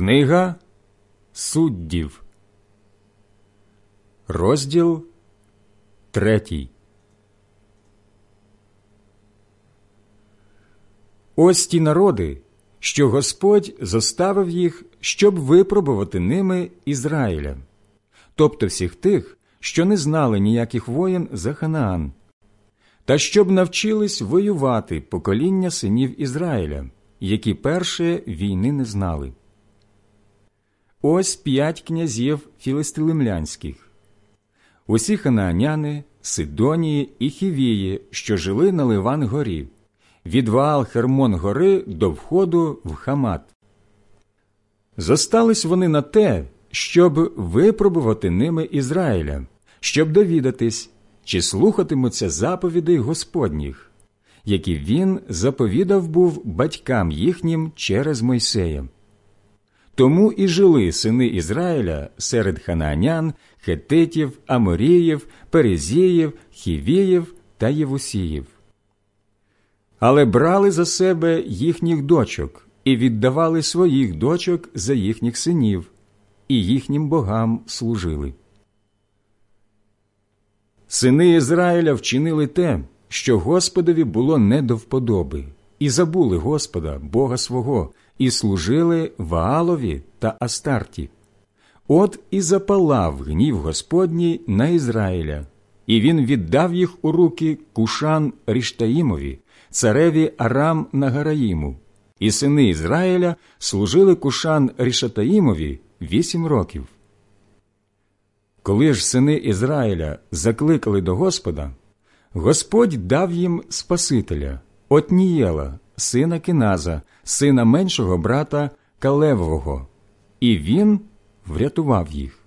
Книга суддів, розділ третій. Ось ті народи, що Господь заставив їх, щоб випробувати ними Ізраїля, тобто всіх тих, що не знали ніяких воєн за Ханаан, та щоб навчились воювати покоління синів Ізраїля, які перше війни не знали. Ось п'ять князів філистилимлянських, усі ханааняни, Сидонії і Хівії, що жили на Ливан горі, від Ваал Хермон гори до входу в Хамат. Зостались вони на те, щоб випробувати ними Ізраїля, щоб довідатись, чи слухатимуться заповідей Господніх, які він заповідав був батькам їхнім через Мойсея. Тому і жили сини Ізраїля серед ханаанян, хетитів, аморіїв, перезіїв, хівіїв та євусіїв. Але брали за себе їхніх дочок і віддавали своїх дочок за їхніх синів, і їхнім богам служили. Сини Ізраїля вчинили те, що Господові було не до вподоби, і забули Господа, Бога свого, і служили Ваалові та Астарті. От і запалав гнів Господній на Ізраїля, і він віддав їх у руки Кушан Ріштаїмові, цареві Арам Нагараїму, і сини Ізраїля служили Кушан Рішатаїмові вісім років. Коли ж сини Ізраїля закликали до Господа, Господь дав їм Спасителя, Отнієла, сина Кіназа, сина меншого брата Калевого, і він врятував їх.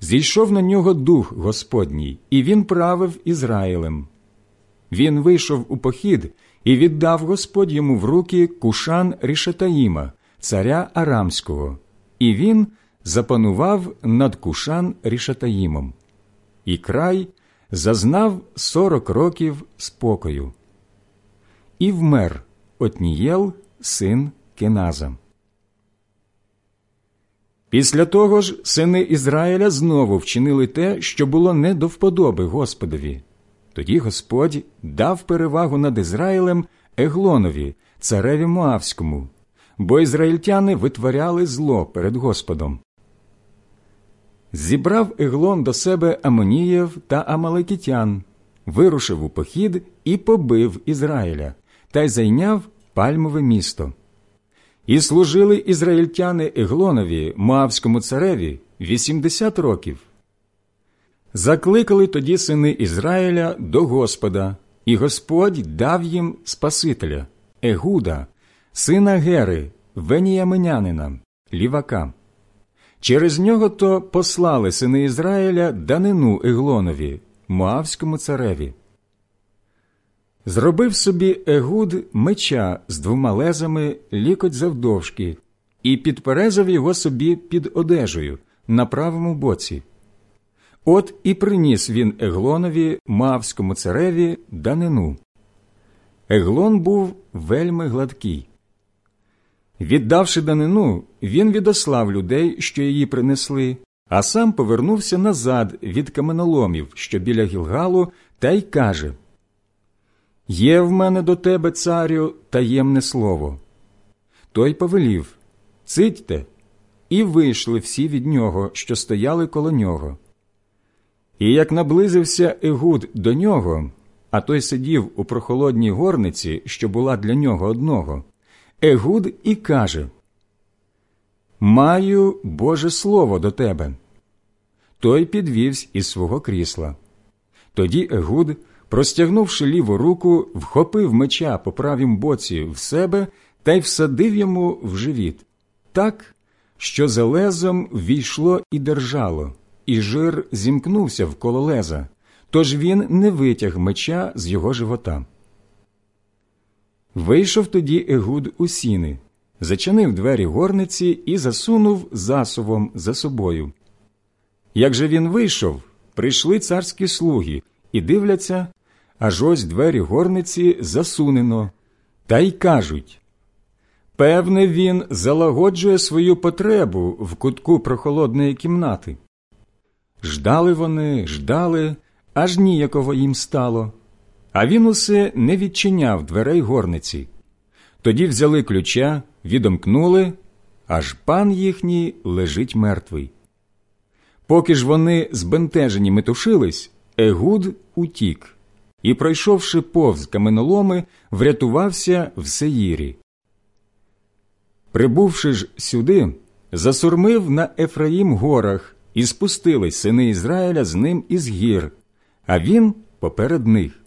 Зійшов на нього дух Господній, і він правив Ізраїлем. Він вийшов у похід і віддав Господь йому в руки Кушан Рішатаїма, царя Арамського, і він запанував над Кушан Рішатаїмом. І край зазнав сорок років спокою. І вмер Отнієл, син Кеназа. Після того ж сини Ізраїля знову вчинили те, що було не до вподоби Господові. Тоді Господь дав перевагу над Ізраїлем Еглонові, цареві Моавському, бо ізраїльтяни витворяли зло перед Господом. Зібрав Еглон до себе Амоніїв та Амалекітян, вирушив у похід і побив Ізраїля, та й зайняв пальмове місто. І служили ізраїльтяни Еглонові, Моавському цареві, 80 років. Закликали тоді сини Ізраїля до Господа, і Господь дав їм Спасителя, Егуда, сина Гери, Веніяминянина, лівака. Через нього то послали сини Ізраїля данину Еглонові, Моавському цареві. Зробив собі Егуд меча з двома лезами лікоть завдовжки і підперезав його собі під одежею на правому боці. От і приніс він Еглонові, мавському цареві, данину. Еглон був вельми гладкий. Віддавши данину, він відослав людей, що її принесли, а сам повернувся назад від каменоломів, що біля Гілгалу, та й каже Є в мене до тебе, царю, таємне слово. Той повелів Цитьте, і вийшли всі від нього, що стояли коло нього. І як наблизився Егуд до нього, а той сидів у прохолодній горниці, що була для нього одного, Егуд і каже Маю Боже Слово до тебе. Той підвівсь із свого крісла. Тоді Егуд простягнувши ліву руку, вхопив меча по правім боці в себе та й всадив йому в живіт, так, що за лезом війшло і держало, і жир зімкнувся вколо леза, тож він не витяг меча з його живота. Вийшов тоді Егуд у сіни, зачинив двері горниці і засунув засувом за собою. Як же він вийшов, прийшли царські слуги і дивляться, аж ось двері горниці засунено, та й кажуть Певне, він залагоджує свою потребу в кутку прохолодної кімнати. Ждали вони, ждали, аж ніяково їм стало, а він усе не відчиняв дверей горниці. Тоді взяли ключа, відомкнули, аж пан їхній лежить мертвий. Поки ж вони збентежені метушились, Егуд утік і, пройшовши повз каменоломи, врятувався в Сеїрі. Прибувши ж сюди, засурмив на Ефраїм горах, і спустились сини Ізраїля з ним із гір, а він поперед них.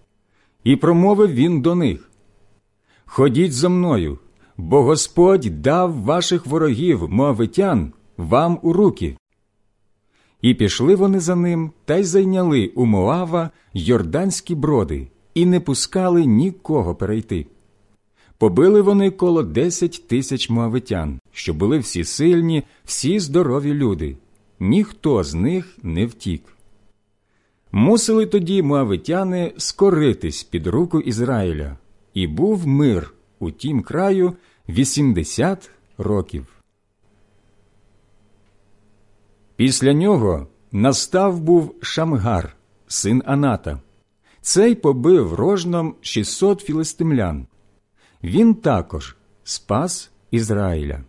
І промовив він до них Ходіть зо мною, бо Господь дав ваших ворогів, моавитян, вам у руки. І пішли вони за ним та й зайняли у Моава йорданські броди, і не пускали нікого перейти. Побили вони коло десять тисяч моавитян, що були всі сильні, всі здорові люди. Ніхто з них не втік. Мусили тоді моавитяни скоритись під руку Ізраїля, і був мир у тім краю вісімдесят років. Після нього настав був Шамгар, син Аната. Цей побив рожном 600 філистимлян. Він також спас Ізраїля.